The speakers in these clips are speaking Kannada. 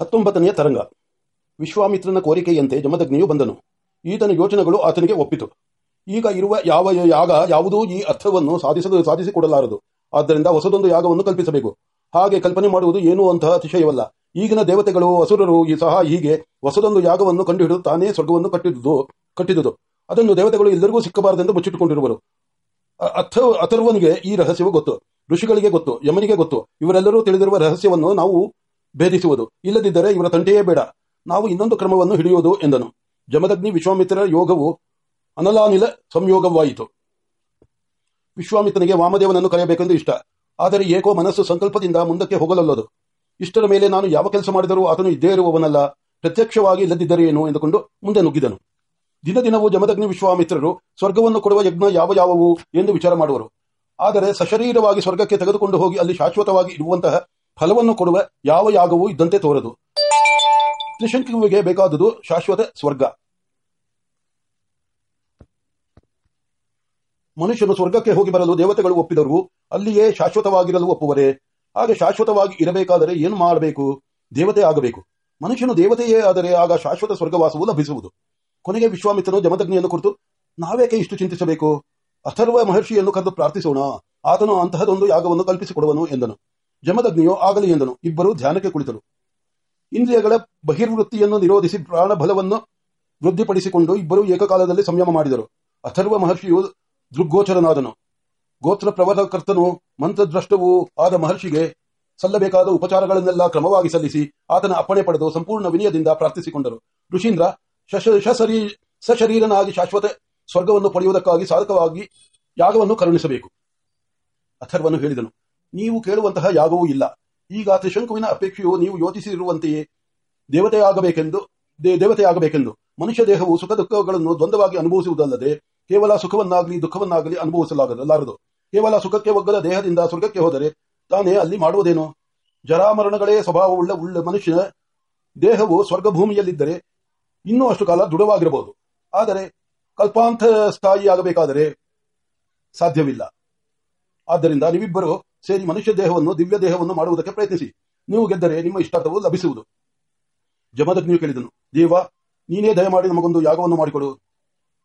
ಹತ್ತೊಂಬತ್ತನೆಯ ತರಂಗ. ವಿಶ್ವಾಮಿತ್ರನ ಕೋರಿಕೆಯಂತೆ ಜಮದಗ್ನಿಯು ಬಂದನು. ಈತನ ಯೋಚನೆಗಳು ಆತನಿಗೆ ಒಪ್ಪಿತು. ಈಗ ಇರುವ ಯಾವ ಯಾಗ ಯಾವುದೂ ಈ ಅರ್ಥವನ್ನು ಸಾಧಿಸಲು ಸಾಧಿಸಿಕೊಡಲಾರದು. ಆದ್ದರಿಂದ ಹೊಸದೊಂದು ಯಾಗವನ್ನು ಕಲ್ಪಿಸಬೇಕು. ಹಾಗೆ ಕಲ್ಪನೆ ಮಾಡುವುದು ಏನೂ ಅಂತಹ ಅತಿಶಯವಲ್ಲ. ಈಗಿನ ದೇವತೆಗಳು, ಅಸುರರು ಈ ಸಹ ಹೀಗೆ ಹೊಸದೊಂದು ಯಾಗವನ್ನು ಕಂಡುಹಿಡಿದು ತಾನೇ ಸ್ವರ್ಗವನ್ನು ಕಟ್ಟಿದುದು ಕಟ್ಟಿದುದು. ಅದನ್ನು ದೇವತೆಗಳು ಎಲ್ಲರಿಗೂ ಸಿಕ್ಕಬಾರದೆಂದು ಮುಚ್ಚಿಟ್ಟುಕೊಂಡಿರುವರು. ಅಥ, ಅಥರ್ವನಿಗೆ ಈ ರಹಸ್ಯವು ಗೊತ್ತು. ಋಷಿಗಳಿಗೆ ಗೊತ್ತು, ಯಮನಿಗೆ ಗೊತ್ತು. ಇವರೆಲ್ಲರೂ ತಿಳಿದಿರುವ ರಹಸ್ಯವನ್ನು ನಾವು ಭೇದಿಸುವುದು ಇಲ್ಲದಿದ್ದರೆ ಇವನ ತಂಟೆಯೇ ಬೇಡ. ನಾವು ಇನ್ನೊಂದು ಕ್ರಮವನ್ನು ಹಿಡಿಯುವುದು ಎಂದನು. ಜಮದಗ್ನಿ ವಿಶ್ವಾಮಿತ್ರ ಯೋಗವು ಅನಲಾನಿಲ ಸಂಯೋಗವಾಯಿತು. ವಿಶ್ವಾಮಿತ್ರನಿಗೆ ವಾಮದೇವನನ್ನು ಕರೆಯಬೇಕೆಂದು ಇಷ್ಟ. ಆದರೆ ಏಕೋ ಮನಸ್ಸು ಸಂಕಲ್ಪದಿಂದ ಮುಂದಕ್ಕೆ ಹೋಗಲಲ್ಲದು. ಇಷ್ಟರ ಮೇಲೆ ನಾನು ಯಾವ ಕೆಲಸ ಮಾಡಿದರೂ ಆತನು ಇದ್ದೇ ಇರುವವನಲ್ಲ. ಪ್ರತ್ಯಕ್ಷವಾಗಿ ಇಲ್ಲದಿದ್ದರೆ ಏನು ಎಂದುಕೊಂಡು ಮುಂದೆ ನುಗ್ಗಿದನು. ದಿನ ದಿನವೂ ಜಮದಗ್ನಿ ವಿಶ್ವಾಮಿತ್ರರು ಸ್ವರ್ಗವನ್ನು ಕೊಡುವ ಯಜ್ಞ ಯಾವ ಯಾವುವು ಎಂದು ವಿಚಾರ ಮಾಡುವರು. ಆದರೆ ಸಶರೀರವಾಗಿ ಸ್ವರ್ಗಕ್ಕೆ ತೆಗೆದುಕೊಂಡು ಹೋಗಿ ಅಲ್ಲಿ ಶಾಶ್ವತವಾಗಿ ಇರುವಂತಹ ಫಲವನ್ನು ಕೊಡುವ ಯಾವ ಯಾಗವೂ ಇದ್ದಂತೆ ತೋರದು. ತ್ರಿಶಂಕುವಿಗೆ ಬೇಕಾದುದು ಶಾಶ್ವತ ಸ್ವರ್ಗ. ಮನುಷ್ಯನು ಸ್ವರ್ಗಕ್ಕೆ ಹೋಗಿ ಬರಲು ದೇವತೆಗಳು ಒಪ್ಪಿದರು ಅಲ್ಲಿಯೇ ಶಾಶ್ವತವಾಗಿರಲು ಒಪ್ಪುವರೆ. ಹಾಗೆ ಶಾಶ್ವತವಾಗಿ ಇರಬೇಕಾದರೆ ಏನು ಮಾಡಬೇಕು? ದೇವತೆ ಆಗಬೇಕು. ಮನುಷ್ಯನು ದೇವತೆಯೇ ಆದರೆ ಆಗ ಶಾಶ್ವತ ಸ್ವರ್ಗವಾಸವು ಲಭಿಸುವುದು. ಕೊನೆಗೆ ವಿಶ್ವಾಮಿತ್ರನು ಜಮದಗ್ನಿಯನ್ನು ಕುರಿತು ನಾವೇಕೆ ಇಷ್ಟು ಚಿಂತಿಸಬೇಕು? ಅಥರ್ವ ಮಹರ್ಷಿಯನ್ನು ಕರೆದು ಪ್ರಾರ್ಥಿಸೋಣ. ಆತನು ಅಂತಹದೊಂದು ಯಾಗವನ್ನು ಕಲ್ಪಿಸಿಕೊಡುವನು ಎಂದನು. ಜಮದಗ್ನಿಯು ಆಗಲಿ ಎಂದನು. ಇಬ್ಬರು ಧ್ಯಾನಕ್ಕೆ ಕುಳಿತರು. ಇಂದ್ರಿಯಗಳ ಬಹಿರ್ವೃತ್ತಿಯನ್ನು ನಿರೋಧಿಸಿ ಪ್ರಾಣಬಲವನ್ನು ವೃದ್ಧಿಪಡಿಸಿಕೊಂಡು ಇಬ್ಬರು ಏಕಕಾಲದಲ್ಲಿ ಸಂಯಮ ಮಾಡಿದರು. ಅಥರ್ವ ಮಹರ್ಷಿಯು ದೃಗ್ಗೋಚರನಾದನು. ಗೋತ್ರ ಪ್ರವರ್ತಕರ್ತನು ಮಂತ್ರದ್ರಷ್ಟವೂ ಆದ ಮಹರ್ಷಿಗೆ ಸಲ್ಲಬೇಕಾದ ಉಪಚಾರಗಳನ್ನೆಲ್ಲ ಕ್ರಮವಾಗಿ ಸಲ್ಲಿಸಿ ಆತನ ಅಪ್ಪಣೆ ಪಡೆದು ಸಂಪೂರ್ಣ ವಿನಯದಿಂದ ಪ್ರಾರ್ಥಿಸಿಕೊಂಡರು. ಋಷೀಂದ್ರ ಸಶರೀರನಾಗಿ ಶಾಶ್ವತ ಸ್ವರ್ಗವನ್ನು ಪಡೆಯುವುದಕ್ಕಾಗಿ ಸಾಧಕವಾಗಿ ಯಾಗವನ್ನು ಕರುಣಿಸಬೇಕು. ಅಥರ್ವನು ಹೇಳಿದನು. ನೀವು ಕೇಳುವಂತಹ ಯಾಗವೂ ಇಲ್ಲ. ಈಗ ತ್ರಿಶಂಕುವಿನ ಅಪೇಕ್ಷೆಯು ನೀವು ಯೋಚಿಸಿರುವಂತೆಯೇ ದೇವತೆಯಾಗಬೇಕೆಂದು ದೇವತೆಯಾಗಬೇಕೆಂದು. ಮನುಷ್ಯ ದೇಹವು ಸುಖ ದುಃಖಗಳನ್ನು ದ್ವಂದ್ವವಾಗಿ ಅನುಭವಿಸುವುದಲ್ಲದೆ ಕೇವಲ ಸುಖವನ್ನಾಗಲಿ ದುಃಖವನ್ನಾಗಲಿ ಅನುಭವಿಸಲಾಗಲಾರದು. ಕೇವಲ ಸುಖಕ್ಕೆ ಒಗ್ಗದ ದೇಹದಿಂದ ಸ್ವರ್ಗಕ್ಕೆ ಹೋದರೆ ತಾನೇ ಅಲ್ಲಿ ಮಾಡುವುದೇನು? ಜರಾಮರಣಗಳೇ ಸ್ವಭಾವವುಳ್ಳ, ಉಳ್ಳ ಮನುಷ್ಯನ ದೇಹವು ಸ್ವರ್ಗ ಭೂಮಿಯಲ್ಲಿದ್ದರೆ ಇನ್ನೂ ಅಷ್ಟು ಕಾಲ ದೃಢವಾಗಿರಬಹುದು. ಆದರೆ ಕಲ್ಪಾಂತ ಸ್ಥಾಯಿಯಾಗಬೇಕಾದರೆ ಸಾಧ್ಯವಿಲ್ಲ. ಆದ್ದರಿಂದ ನೀವಿಬ್ಬರು ಸೇರಿ ಮನುಷ್ಯ ದೇಹವನ್ನು, ದಿವ್ಯ ದೇಹವನ್ನು ಮಾಡುವುದಕ್ಕೆ ಪ್ರಯತ್ನಿಸಿ. ನೀವು ಗೆದ್ದರೆ ನಿಮ್ಮ ಇಷ್ಟಾರ್ಥವು ಲಭಿಸುವುದು. ಜಮದಗ್ನಿಯು ಕೇಳಿದನು, ದೇವ, ನೀನೇ ದಯಮಾಡಿ ನಮಗೊಂದು ಯಾಗವನ್ನು ಮಾಡಿಕೊಡು.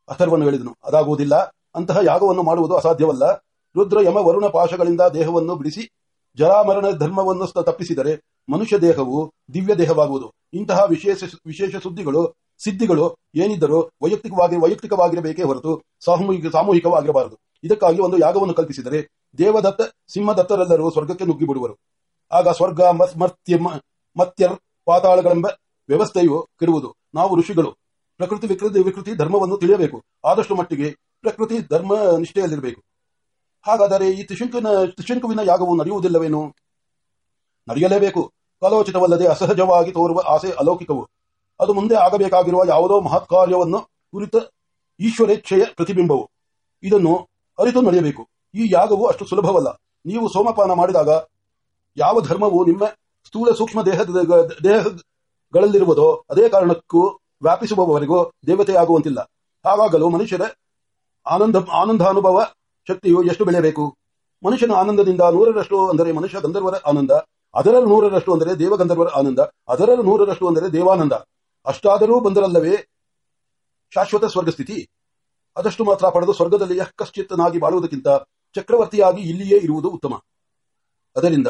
ಅಥರ್ವನು ಹೇಳಿದನು, ಅದಾಗುವುದಿಲ್ಲ. ಅಂತಹ ಯಾಗವನ್ನು ಮಾಡುವುದು ಅಸಾಧ್ಯವಲ್ಲ. ರುದ್ರ, ಯಮ, ವರುಣ ಪಾಶಗಳಿಂದ ದೇಹವನ್ನು ಬಿಡಿಸಿ, ಜರಾಮರಣ ಧರ್ಮವನ್ನು ತಪ್ಪಿಸಿದರೆ ಮನುಷ್ಯ ದೇಹವು ದಿವ್ಯ ದೇಹವಾಗುವುದು. ಇಂತಹ ವಿಶೇಷ ವಿಶೇಷ ಸುದ್ದಿಗಳು, ಸಿದ್ಧಿಗಳು ಏನಿದ್ದರೂ ವೈಯಕ್ತಿಕವಾಗಿ, ವೈಯಕ್ತಿಕವಾಗಿರಬೇಕೇ ಹೊರತು ಸಾಮೂಹಿಕ, ಸಾಮೂಹಿಕವಾಗಿರಬಾರದು. ಇದಕ್ಕಾಗಿ ಒಂದು ಯಾಗವನ್ನು ಕಲ್ಪಿಸಿದರೆ ದೇವದತ್ತ, ಸಿಂಹದತ್ತರೆಲ್ಲರೂ ಸ್ವರ್ಗಕ್ಕೆ ನುಗ್ಗಿಬಿಡುವರು. ಆಗ ಸ್ವರ್ಗ ಮತ್ಯ ಮತ್ಯರ್, ಪಾತಾಳಗಳೆಂಬ ವ್ಯವಸ್ಥೆಯು ಕೆಡುವುದು ನಾವು ಋಷಿಗಳು. ಪ್ರಕೃತಿ, ವಿಕೃತಿ ವಿಕೃತಿ ಧರ್ಮವನ್ನು ತಿಳಿಯಬೇಕು. ಆದಷ್ಟು ಮಟ್ಟಿಗೆ ಪ್ರಕೃತಿ ಧರ್ಮ ನಿಷ್ಠೆಯಲ್ಲಿರಬೇಕು. ಹಾಗಾದರೆ ಈ ತ್ರಿಶಂಕುವಿನ ತ್ರಿಶಂಕುವಿನ ಯಾಗವು ನಡೆಯುವುದಿಲ್ಲವೇನು? ನಡೆಯಲೇಬೇಕು. ಕಲೋಚಿತವಲ್ಲದೆ ಅಸಹಜವಾಗಿ ತೋರುವ ಆಸೆ ಅಲೌಕಿಕವು. ಅದು ಮುಂದೆ ಆಗಬೇಕಾಗಿರುವ ಯಾವುದೋ ಮಹತ್ ಕಾರ್ಯವನ್ನು ಕುರಿತ ಈಶ್ವರೇಚ್ಛೆಯ ಪ್ರತಿಬಿಂಬವು. ಇದನ್ನು ಅರಿತು ನಡೆಯಬೇಕು. ಈ ಯಾಗವು ಅಷ್ಟು ಸುಲಭವಲ್ಲ. ನೀವು ಸೋಮಪಾನ ಮಾಡಿದಾಗ ಯಾವ ಧರ್ಮವು ನಿಮ್ಮ ಸ್ಥೂಲ ಸೂಕ್ಷ್ಮ ದೇಹದ ದೇಹಗಳಲ್ಲಿರುವುದೋ ಅದೇ ಕಾರಣಕ್ಕೂ ವ್ಯಾಪಿಸುವವರೆಗೂ ದೇವತೆಯಾಗುವಂತಿಲ್ಲ ಹಾಗಾಗಲು ಮನುಷ್ಯರ ಆನಂದ, ಆನಂದಾನುಭವ ಶಕ್ತಿಯು ಎಷ್ಟು ಬೆಳೆಯಬೇಕು? ಮನುಷ್ಯನ ಆನಂದದಿಂದ ನೂರರಷ್ಟು ಅಂದರೆ ಮನುಷ್ಯ ಗಂಧರ್ವರ ಆನಂದ ಅದರ ನೂರರಷ್ಟು ಅಂದರೆ ದೇವಗಂಧರ್ವರ ಆನಂದ ಅದರ ನೂರರಷ್ಟು ಅಂದರೆ ದೇವಾನಂದ. ಅಷ್ಟಾದರೂ ಬಂದರಲ್ಲವೇ ಶಾಶ್ವತ ಸ್ವರ್ಗ ಸ್ಥಿತಿ ಅದಷ್ಟು ಮಾತ್ರ ಪಡೆದು ಸ್ವರ್ಗದಲ್ಲಿ ಯಃಕಶ್ಚಿತ್ತನಾಗಿ ಬಾಳುವುದಕ್ಕಿಂತ ಚಕ್ರವರ್ತಿಯಾಗಿ ಇಲ್ಲಿಯೇ ಇರುವುದು ಉತ್ತಮ. ಅದರಿಂದ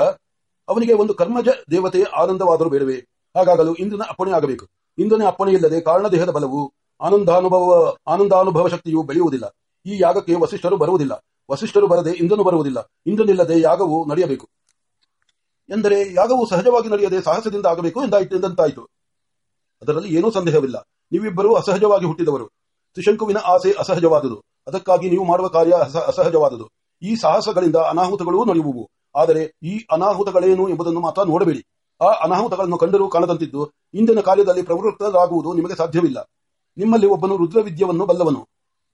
ಅವನಿಗೆ ಒಂದು ಕರ್ಮಜ ದೇವತೆಯ ಆನಂದವಾದರೂ ಬೇಡವೇ? ಹಾಗಾಗಲು ಇಂದ್ರನ ಅಪ್ಪಣೆ ಆಗಬೇಕು. ಇಂದ್ರನ ಅಪ್ಪಣೆ ಇಲ್ಲದೆ ಕಾರಣ ದೇಹದ ಬಲವು ಆನಂದಾನುಭವ ಆನಂದಾನುಭವ ಶಕ್ತಿಯು ಬೆಳೆಯುವುದಿಲ್ಲ. ಈ ಯಾಗಕ್ಕೆ ವಸಿಷ್ಠರು ಬರುವುದಿಲ್ಲ. ವಸಿಷ್ಠರು ಬರದೆ ಇಂದ್ರನು ಬರುವುದಿಲ್ಲ. ಇಂದ್ರನಿಲ್ಲದೆ ಯಾಗವು ನಡೆಯಬೇಕು. ಎಂದರೆ ಯಾಗವು ಸಹಜವಾಗಿ ನಡೆಯದೆ ಸಾಹಸದಿಂದ ಆಗಬೇಕು ಎಂದಾಯಿತು, ಎಂದಂತಾಯಿತು. ಅದರಲ್ಲಿ ಏನೂ ಸಂದೇಹವಿಲ್ಲ. ನೀವಿಬ್ಬರೂ ಅಸಹಜವಾಗಿ ಹುಟ್ಟಿದವರು. ತ್ರಿಶಂಕುವಿನ ಆಸೆ ಅಸಹಜವಾದುದು. ಅದಕ್ಕಾಗಿ ನೀವು ಮಾಡುವ ಕಾರ್ಯ ಅಸ- ಅಸಹಜವಾದುದು. ಈ ಸಾಹಸಗಳಿಂದ ಅನಾಹುತಗಳೂ ನಡೆಯುವು ಆದರೆ ಈ ಅನಾಹುತಗಳೇನು ಎಂಬುದನ್ನು ಮಾತ್ರ ನೋಡಬೇಡಿ. ಆ ಅನಾಹುತಗಳನ್ನು ಕಂಡರೂ ಕಾಣದಂತಿದ್ದು, ಇಂದಿನ ಕಾರ್ಯದಲ್ಲಿ ಪ್ರವೃತ್ತರಾಗುವುದು ನಿಮಗೆ ಸಾಧ್ಯವಿಲ್ಲ. ನಿಮ್ಮಲ್ಲಿ ಒಬ್ಬನು ರುದ್ರವಿದ್ಯವನ್ನು ಬಲ್ಲವನು.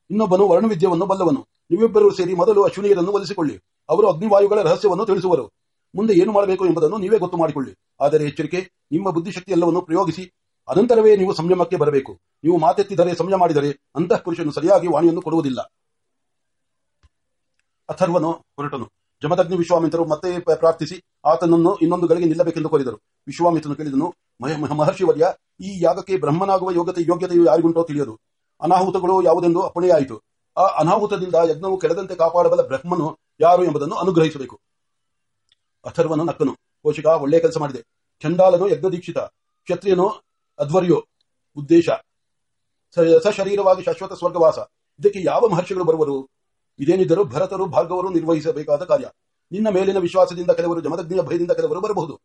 ಇನ್ನೊಬ್ಬನು ವರ್ಣವಿದ್ಯವನ್ನು ಬಲ್ಲವನು. ನೀವಿಬ್ಬರೂ ಸೇರಿ ಮೊದಲು ಅಶ್ವಿನಿಯರನ್ನು ಒಲಿಸಿಕೊಳ್ಳಿ. ಅವರು ಅಗ್ನಿವಾಯುಗಳ ರಹಸ್ಯವನ್ನು ತಿಳಿಸುವರು. ಮುಂದೆ ಏನು ಮಾಡಬೇಕು ಎಂಬುದನ್ನು ನೀವೇ ಗೊತ್ತು ಮಾಡಿಕೊಳ್ಳಿ. ಆದರೆ ಎಚ್ಚರಿಕೆ, ನಿಮ್ಮ ಬುದ್ಧಿಶಕ್ತಿ ಎಲ್ಲವನ್ನು ಪ್ರಯೋಗಿಸಿ. ಅನಂತರವೇ ನೀವು ಸಂಯಮಕ್ಕೆ ಬರಬೇಕು. ನೀವು ಮಾತೆತ್ತಿದರೆ ಸಂಯಮ ಮಾಡಿದರೆ ಅಂತಃಪುರುಷನು ಸರಿಯಾಗಿ ವಾಣಿಯನ್ನು ಕೊಡುವುದಿಲ್ಲ. ಅಥರ್ವನು ಹೊರಟನು. ಜಮದಗ್ನಿ ವಿಶ್ವಾಮಿತ್ರರು ಮತ್ತೆ ಪ್ರಾರ್ಥಿಸಿ ಆತನನ್ನು ಇನ್ನೊಂದು ಗಳಿಗೆ ನಿಲ್ಲಬೇಕೆಂದು ಕೋರಿದರು. ವಿಶ್ವಾಮಿತ್ರನು ಕೇಳಿದನು, ಮಹ- ಮಹ- ಮಹರ್ಷಿವರ್ಯ, ಈ ಯಾಗಕ್ಕೆ ಬ್ರಹ್ಮನಾಗುವ ಯೋಗ್ಯತೆ, ಯೋಗ್ಯತೆಯು ಯಾರಿಗುಂಟೋ ತಿಳಿಯದು. ಅನಾಹುತಗಳು ಯಾವುದೆಂದು ಅಪಣೆಯಾಯಿತು ಆ ಅನಾಹುತದಿಂದ ಯಜ್ಞವು ಕೆಡದಂತೆ ಕಾಪಾಡಬಲ್ಲ ಬ್ರಹ್ಮನು ಯಾರು ಎಂಬುದನ್ನು ಅನುಗ್ರಹಿಸಬೇಕು. ಅಥರ್ವನು ನಕ್ಕನು, ಕೋಶಿಕ, ಒಳ್ಳೆಯ ಕೆಲಸ ಮಾಡಿದೆ. ಚಂಡಾಲನು ಯಜ್ಞದೀಕ್ಷಿತ, ಕ್ಷತ್ರಿಯನು ಅಧ್ವರ್ಯೋ ಉದ್ದೇಶ. ಸಶರೀರವಾಗಿ ಶಾಶ್ವತ ಸ್ವರ್ಗವಾಸ. ಇದಕ್ಕೆ ಯಾವ ಮಹರ್ಷಿಗಳು ಬರುವರು? ಇದೇನಿದ್ದರೂ ಭರತರು ಭಾರ್ಗವರು ನಿರ್ವಹಿಸಬೇಕಾದ ಕಾರ್ಯ. ನಿನ್ನ ಮೇಲಿನ ವಿಶ್ವಾಸದಿಂದ ಕೆಲವರು ಜಮದಗ್ನಿಯ ಭಯದಿಂದ ಕೆಲವರು ಬರಬಹುದು.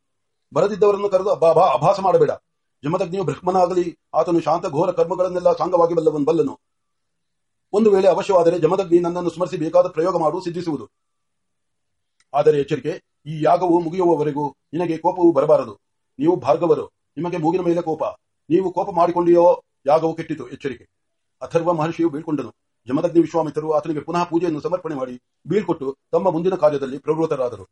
ಬರದಿದ್ದವರನ್ನು ಕರೆದು, ಅಬ್ಬಾ ಬಾ ಅಭಾಸ ಮಾಡಬೇಡ. ಜಮದಗ್ನಿಯು ಬ್ರಹ್ಮನಾಗಲಿ, ಆತನು ಶಾಂತ ಘೋರ ಕರ್ಮಗಳನ್ನೆಲ್ಲ ಸಾಂಗವಾಗಿ ಬಲ್ಲವನ್, ಬಲ್ಲನು. ಒಂದು ವೇಳೆ ಅವಶ್ಯವಾದರೆ ಜಮದಗ್ನಿ ನನ್ನನ್ನು ಸ್ಮರಿಸಿ ಬೇಕಾದ ಪ್ರಯೋಗ ಮಾಡು, ಸಿದ್ಧಿಸುವುದು. ಆದರೆ ಎಚ್ಚರಿಕೆ, ಈ ಯಾಗವು ಮುಗಿಯುವವರೆಗೂ ನಿನಗೆ ಕೋಪವು ಬರಬಾರದು. ನೀವು ಭಾರ್ಗವರು, ನಿಮಗೆ ಮೂಗಿನ ಮೇಲೆ ಕೋಪ. ನೀವು ಕೋಪ ಮಾಡಿಕೊಂಡಿಯೋ, ಯಾಗವು ಕೆಟ್ಟಿತು, ಎಚ್ಚರಿಕೆ. ಅಥರ್ವ ಮಹರ್ಷಿಯು ಬೀಳ್ಕೊಂಡನು. ಜಮದಗ್ನಿ ವಿಶ್ವಾಮಿತ್ರರು ಆತನಿಗೆ ಪುನಃ ಪೂಜೆಯನ್ನು ಸಮರ್ಪಣೆ ಮಾಡಿ ಬೀಳ್ಕೊಟ್ಟು ತಮ್ಮ ಮುಂದಿನ ಕಾರ್ಯದಲ್ಲಿ ಪ್ರವೃತ್ತರಾದರು.